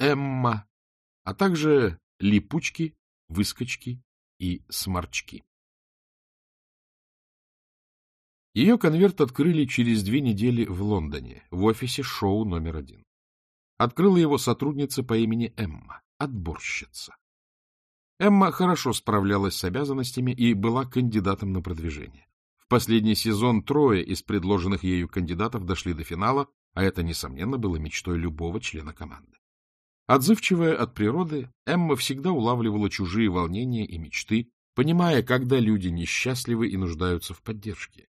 Эмма, а также липучки, выскочки и сморчки. Ее конверт открыли через две недели в Лондоне, в офисе шоу номер один. Открыла его сотрудница по имени Эмма, отборщица. Эмма хорошо справлялась с обязанностями и была кандидатом на продвижение. В последний сезон трое из предложенных ею кандидатов дошли до финала, а это, несомненно, было мечтой любого члена команды. Отзывчивая от природы, Эмма всегда улавливала чужие волнения и мечты, понимая, когда люди несчастливы и нуждаются в поддержке.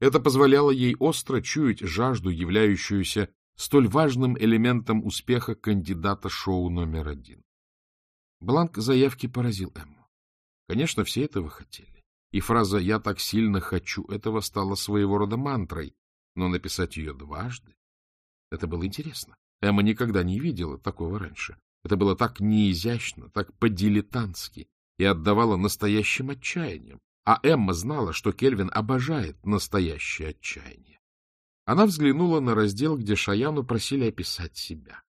Это позволяло ей остро чуять жажду, являющуюся столь важным элементом успеха кандидата шоу номер один. Бланк заявки поразил Эмму. Конечно, все этого хотели. И фраза «я так сильно хочу» этого стала своего рода мантрой, но написать ее дважды — это было интересно. Эмма никогда не видела такого раньше. Это было так неизящно, так по-дилетантски и отдавало настоящим отчаянием. А Эмма знала, что Кельвин обожает настоящее отчаяние. Она взглянула на раздел, где Шаяну просили описать себя.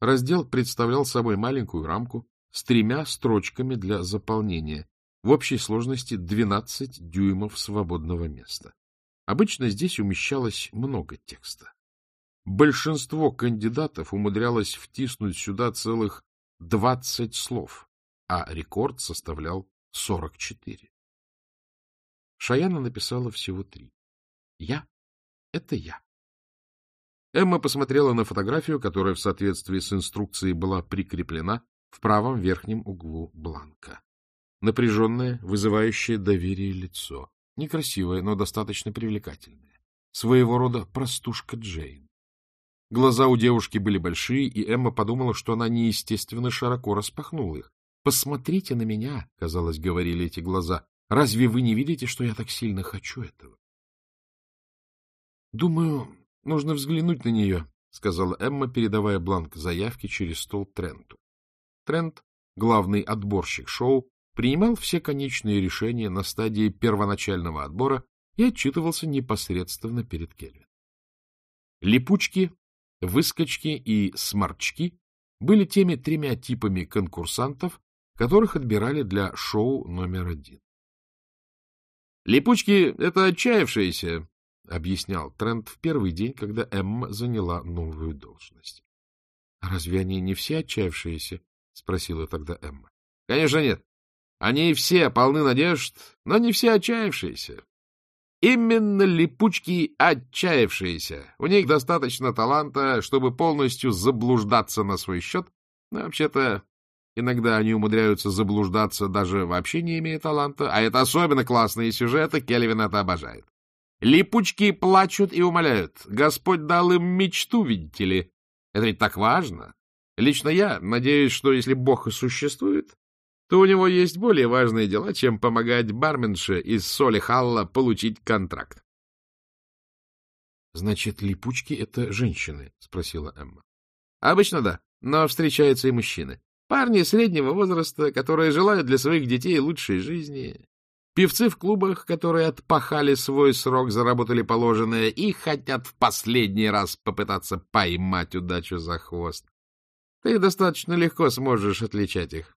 Раздел представлял собой маленькую рамку с тремя строчками для заполнения, в общей сложности 12 дюймов свободного места. Обычно здесь умещалось много текста. Большинство кандидатов умудрялось втиснуть сюда целых 20 слов, а рекорд составлял 44. Шаяна написала всего три. Я — это я. Эмма посмотрела на фотографию, которая в соответствии с инструкцией была прикреплена в правом верхнем углу бланка. Напряженное, вызывающее доверие лицо. Некрасивое, но достаточно привлекательное. Своего рода простушка Джейн. Глаза у девушки были большие, и Эмма подумала, что она неестественно широко распахнула их. «Посмотрите на меня», — казалось, говорили эти глаза. «Разве вы не видите, что я так сильно хочу этого?» «Думаю, нужно взглянуть на нее», — сказала Эмма, передавая бланк заявки через стол Тренту. Трент, главный отборщик шоу, принимал все конечные решения на стадии первоначального отбора и отчитывался непосредственно перед Кельвин. Липучки, выскочки и сморчки были теми тремя типами конкурсантов, которых отбирали для шоу номер один. «Липучки — это отчаявшиеся», — объяснял Трент в первый день, когда Эмма заняла новую должность. — А разве они не все отчаявшиеся? — спросила тогда Эмма. — Конечно, нет. Они все полны надежд, но не все отчаявшиеся. Именно липучки отчаявшиеся. У них достаточно таланта, чтобы полностью заблуждаться на свой счет. Но вообще-то Иногда они умудряются заблуждаться, даже вообще не имея таланта, а это особенно классные сюжеты, Кельвин это обожает. Липучки плачут и умоляют. Господь дал им мечту, видите ли. Это ведь так важно. Лично я надеюсь, что если Бог и существует, то у него есть более важные дела, чем помогать барменше из Соли Халла получить контракт. — Значит, липучки — это женщины? — спросила Эмма. — Обычно да, но встречаются и мужчины. Парни среднего возраста, которые желают для своих детей лучшей жизни. Певцы в клубах, которые отпахали свой срок, заработали положенное и хотят в последний раз попытаться поймать удачу за хвост. Ты достаточно легко сможешь отличать их. —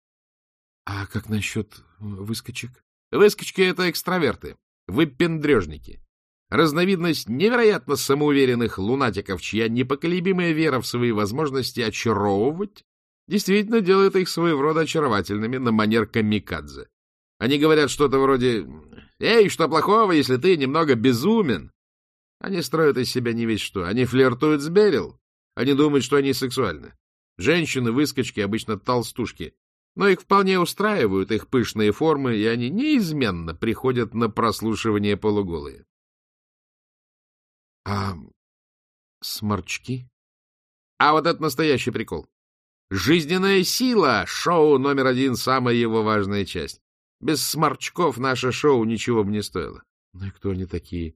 А как насчет выскочек? — Выскочки — это экстраверты, выпендрежники. Разновидность невероятно самоуверенных лунатиков, чья непоколебимая вера в свои возможности очаровывать действительно делает их своего рода очаровательными на манер камикадзе. Они говорят что-то вроде «Эй, что плохого, если ты немного безумен?» Они строят из себя не весь что. Они флиртуют с Берил. Они думают, что они сексуальны. Женщины-выскочки обычно толстушки. Но их вполне устраивают их пышные формы, и они неизменно приходят на прослушивание полуголые. — А сморчки? — А вот это настоящий прикол. Жизненная сила — шоу номер один, самая его важная часть. Без сморчков наше шоу ничего бы не стоило. Ну и кто они такие?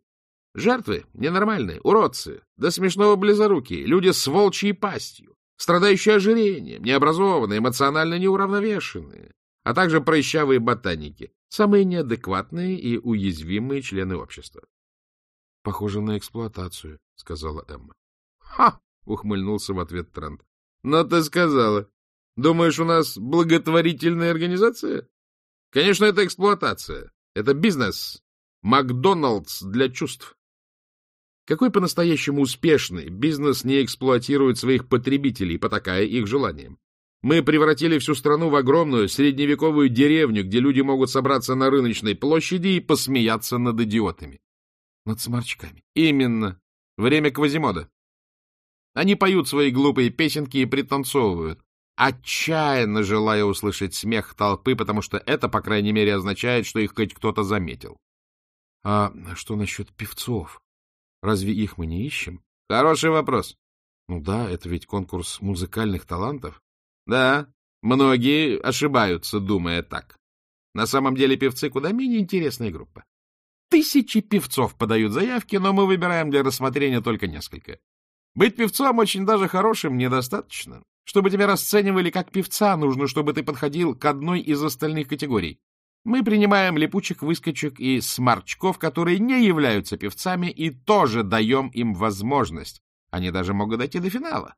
Жертвы ненормальные, уродцы, до смешного близорукие, люди с волчьей пастью, страдающие ожирением, необразованные, эмоционально неуравновешенные, а также прыщавые ботаники, самые неадекватные и уязвимые члены общества. — Похоже на эксплуатацию, — сказала Эмма. — Ха! — ухмыльнулся в ответ Трент. Но ты сказала. Думаешь, у нас благотворительная организация? Конечно, это эксплуатация. Это бизнес. Макдоналдс для чувств. Какой по-настоящему успешный бизнес не эксплуатирует своих потребителей, потакая их желаниям? Мы превратили всю страну в огромную средневековую деревню, где люди могут собраться на рыночной площади и посмеяться над идиотами. Над сморчками. Именно. Время Квазимода. Они поют свои глупые песенки и пританцовывают, отчаянно желая услышать смех толпы, потому что это, по крайней мере, означает, что их хоть кто-то заметил. А что насчет певцов? Разве их мы не ищем? Хороший вопрос. Ну да, это ведь конкурс музыкальных талантов. Да, многие ошибаются, думая так. На самом деле певцы куда менее интересная группа. Тысячи певцов подают заявки, но мы выбираем для рассмотрения только несколько. Быть певцом очень даже хорошим недостаточно. Чтобы тебя расценивали как певца, нужно, чтобы ты подходил к одной из остальных категорий. Мы принимаем липучек, выскочек и сморчков, которые не являются певцами, и тоже даем им возможность. Они даже могут дойти до финала.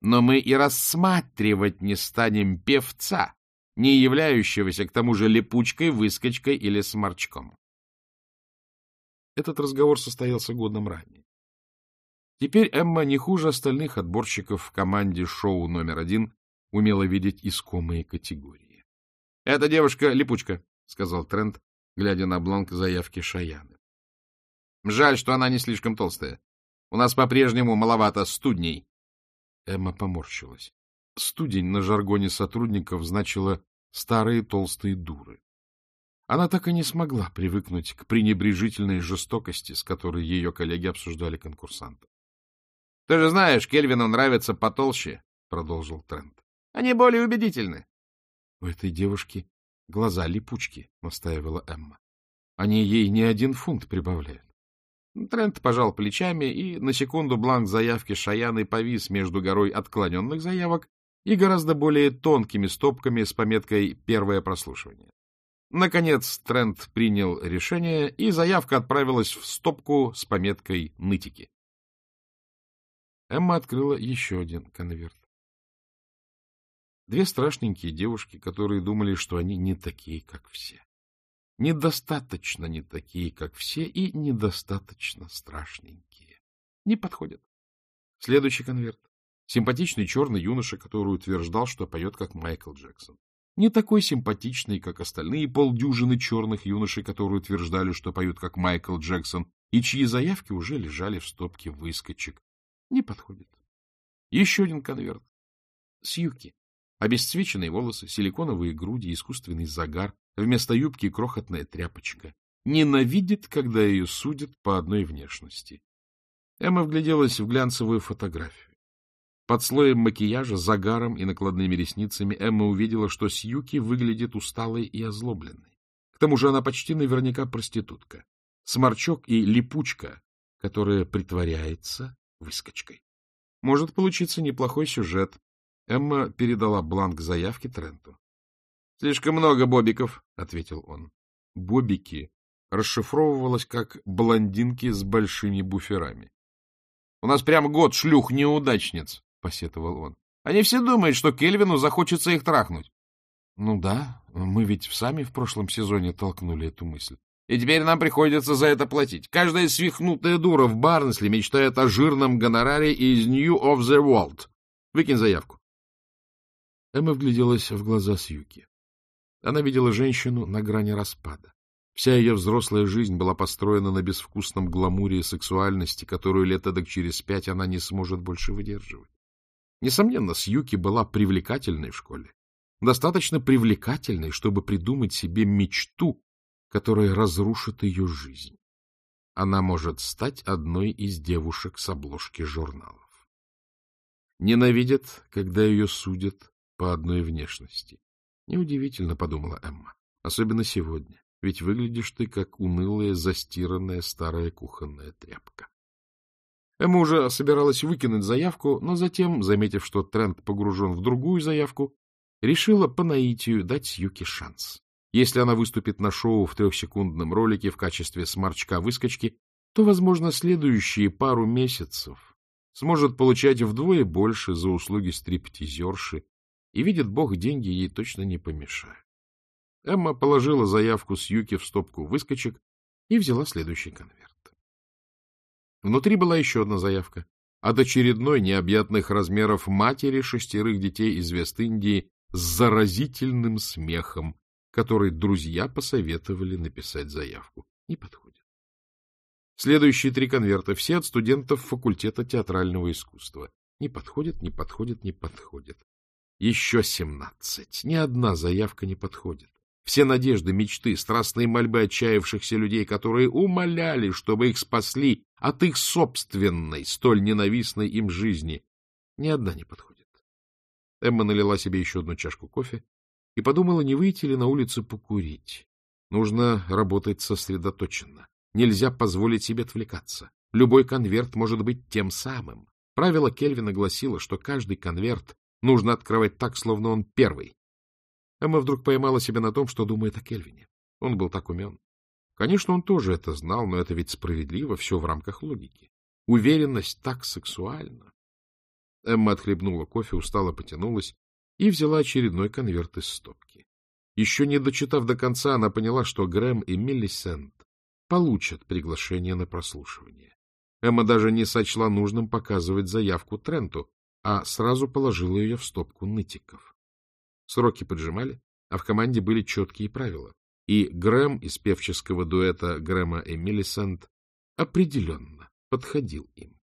Но мы и рассматривать не станем певца, не являющегося к тому же липучкой, выскочкой или сморчком. Этот разговор состоялся годом ранее. Теперь Эмма не хуже остальных отборщиков в команде шоу номер один умела видеть искомые категории. — Эта девушка — липучка, — сказал Трент, глядя на бланк заявки Шаяны. — Жаль, что она не слишком толстая. У нас по-прежнему маловато студней. Эмма поморщилась. Студень на жаргоне сотрудников значило «старые толстые дуры». Она так и не смогла привыкнуть к пренебрежительной жестокости, с которой ее коллеги обсуждали конкурсантов. — Ты же знаешь, Кельвину нравится потолще, — продолжил Трент. — Они более убедительны. У этой девушки глаза липучки, — настаивала Эмма. Они ей не один фунт прибавляют. Трент пожал плечами, и на секунду бланк заявки Шаяны повис между горой отклоненных заявок и гораздо более тонкими стопками с пометкой «Первое прослушивание». Наконец Трент принял решение, и заявка отправилась в стопку с пометкой «Нытики». Эмма открыла еще один конверт. Две страшненькие девушки, которые думали, что они не такие, как все. Недостаточно не такие, как все, и недостаточно страшненькие. Не подходят. Следующий конверт. Симпатичный черный юноша, который утверждал, что поет, как Майкл Джексон. Не такой симпатичный, как остальные полдюжины черных юношей, которые утверждали, что поют, как Майкл Джексон, и чьи заявки уже лежали в стопке выскочек. Не подходит. Еще один конверт. Сьюки. Обесцвеченные волосы, силиконовые груди, искусственный загар, вместо юбки крохотная тряпочка. Ненавидит, когда ее судят по одной внешности. Эмма вгляделась в глянцевую фотографию. Под слоем макияжа, загаром и накладными ресницами Эмма увидела, что Сьюки выглядит усталой и озлобленной. К тому же она почти наверняка проститутка. Сморчок и липучка, которая притворяется выскочкой. Может получиться неплохой сюжет, Эмма передала бланк заявки Тренту. — Слишком много бобиков, — ответил он. Бобики расшифровывалось как блондинки с большими буферами. — У нас прям год шлюх-неудачниц, — посетовал он. — Они все думают, что Кельвину захочется их трахнуть. — Ну да, мы ведь сами в прошлом сезоне толкнули эту мысль. И теперь нам приходится за это платить. Каждая свихнутая дура в Барнсли мечтает о жирном гонораре из New of the World. Выкинь заявку. Эмма вгляделась в глаза Сьюки. Она видела женщину на грани распада. Вся ее взрослая жизнь была построена на безвкусном гламуре и сексуальности, которую лет эдак через пять она не сможет больше выдерживать. Несомненно, Сьюки была привлекательной в школе. Достаточно привлекательной, чтобы придумать себе мечту, которая разрушит ее жизнь. Она может стать одной из девушек с обложки журналов. Ненавидят, когда ее судят, по одной внешности. Неудивительно, — подумала Эмма, — особенно сегодня, ведь выглядишь ты как унылая, застиранная старая кухонная тряпка. Эмма уже собиралась выкинуть заявку, но затем, заметив, что тренд погружен в другую заявку, решила по наитию дать Юке шанс. Если она выступит на шоу в трехсекундном ролике в качестве сморчка-выскочки, то, возможно, следующие пару месяцев сможет получать вдвое больше за услуги стриптизерши, и, видит Бог, деньги ей точно не помешают. Эмма положила заявку с Юки в стопку выскочек и взяла следующий конверт. Внутри была еще одна заявка от очередной необъятных размеров матери шестерых детей из Вест-Индии с заразительным смехом, который друзья посоветовали написать заявку. Не подходит. Следующие три конверта все от студентов факультета театрального искусства. Не подходит, не подходит, не подходит. Еще семнадцать. Ни одна заявка не подходит. Все надежды, мечты, страстные мольбы отчаявшихся людей, которые умоляли, чтобы их спасли от их собственной, столь ненавистной им жизни, ни одна не подходит. Эмма налила себе еще одну чашку кофе и подумала, не выйти ли на улицу покурить. Нужно работать сосредоточенно. Нельзя позволить себе отвлекаться. Любой конверт может быть тем самым. Правило Кельвина гласило, что каждый конверт нужно открывать так, словно он первый. Эмма вдруг поймала себя на том, что думает о Кельвине. Он был так умен. Конечно, он тоже это знал, но это ведь справедливо, все в рамках логики. Уверенность так сексуальна. Эмма отхлебнула кофе, устало потянулась и взяла очередной конверт из стопки. Еще не дочитав до конца, она поняла, что Грэм и Миллисент получат приглашение на прослушивание. Эмма даже не сочла нужным показывать заявку Тренту, а сразу положила ее в стопку нытиков. Сроки поджимали, а в команде были четкие правила, и Грэм из певческого дуэта Грэма и Миллисент определенно подходил им.